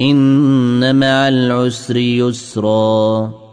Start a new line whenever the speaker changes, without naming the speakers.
إن مع العسر يسرا.